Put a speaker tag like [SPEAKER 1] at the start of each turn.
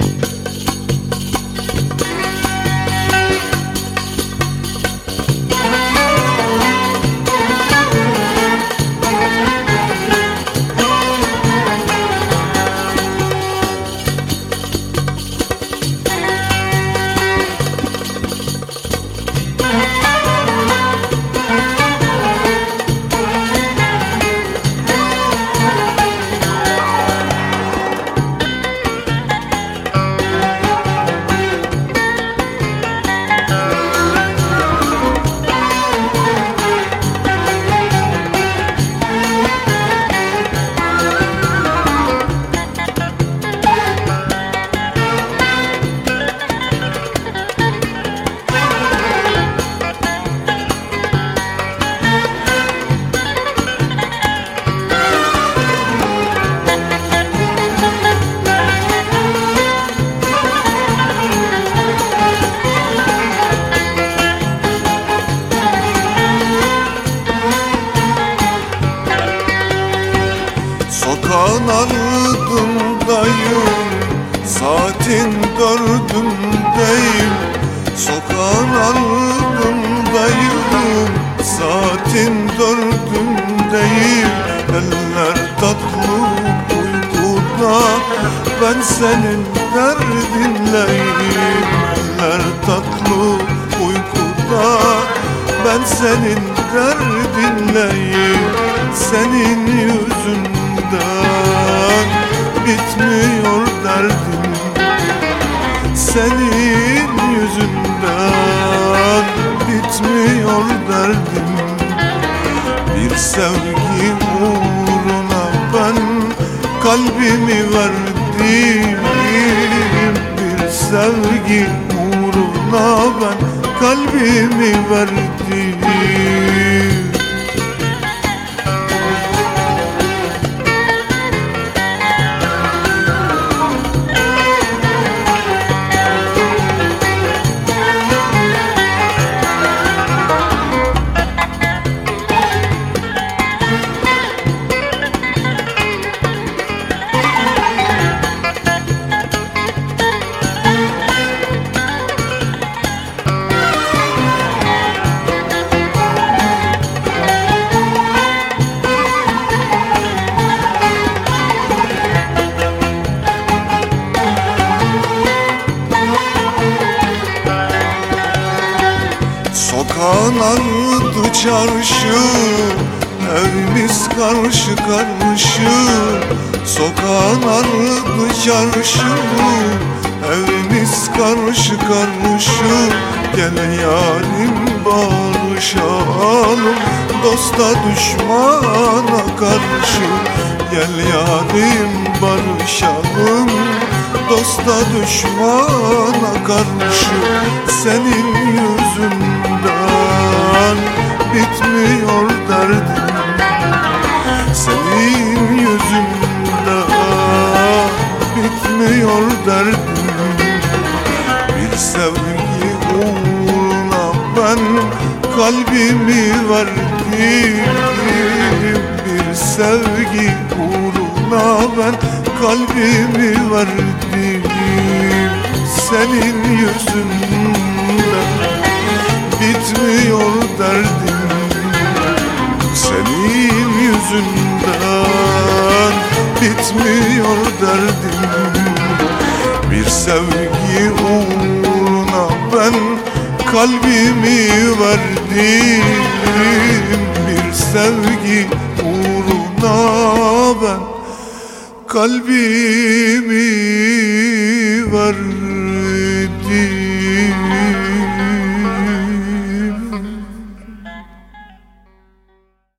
[SPEAKER 1] Sokağın ardındayım Saatin dördündeyim. Sokağın ardındayım Saatin dördündeyim. Eller tatlı uykuda Ben senin derdinleyim Eller tatlı uykuda Ben senin derdinleyim Senin yüzünden Bitmiyor derdim. Senin yüzünden Bitmiyor derdim. Bir sevgi uğruna ben Kalbimi verdim. Bir sevgi uğruna ben Kalbimi verdim Sokağın ardı çarşı Evimiz karşı karşı. Sokağın ardı çarşı Evimiz karşı karşı. Gel yarim barışalım Dosta düşmana karşı. Gel yarim barışalım Dosta düşmana karşı. Senin yüzünden bitmiyor derdim. Senin yüzünden bitmiyor derdim. Bir sevgi uğruna ben kalbimi verdim. Bir sevgi uğruna ben kalbimi verdim. Senin yüzünden bitmiyor derdim Senin yüzünden bitmiyor derdim Bir sevgi uğruna ben kalbimi verdim. Bir sevgi uğruna ben kalbimi verdim